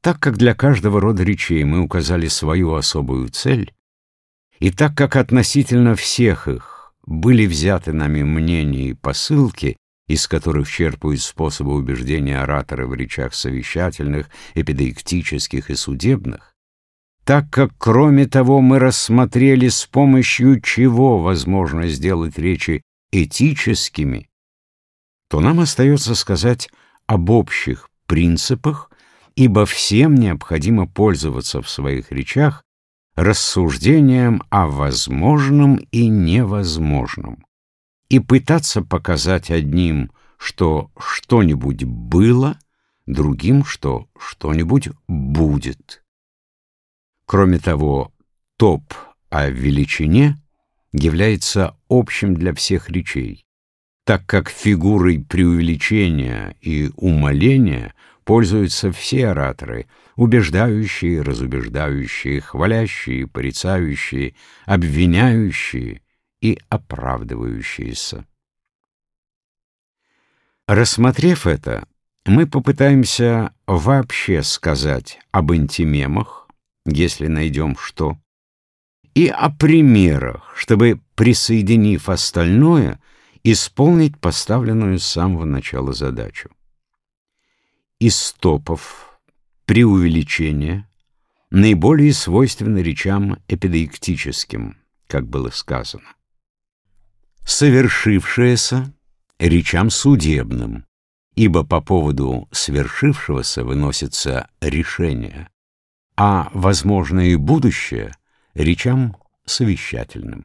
Так как для каждого рода речей мы указали свою особую цель, и так как относительно всех их были взяты нами мнения и посылки, из которых черпают способы убеждения ораторы в речах совещательных, эпидектических и судебных, так как, кроме того, мы рассмотрели, с помощью чего возможно сделать речи этическими, то нам остается сказать об общих принципах, ибо всем необходимо пользоваться в своих речах рассуждением о возможном и невозможном и пытаться показать одним, что что-нибудь было, другим, что что-нибудь будет. Кроме того, топ о величине является общим для всех речей, так как фигурой преувеличения и умоления пользуются все ораторы, убеждающие, разубеждающие, хвалящие, порицающие, обвиняющие и оправдывающиеся. Рассмотрев это, мы попытаемся вообще сказать об интимемах, если найдем что, и о примерах, чтобы, присоединив остальное, исполнить поставленную с самого начала задачу. Из стопов, преувеличения, наиболее свойственны речам эпидеиктическим, как было сказано совершившееся речам судебным, ибо по поводу свершившегося выносится решение, а возможное будущее речам совещательным.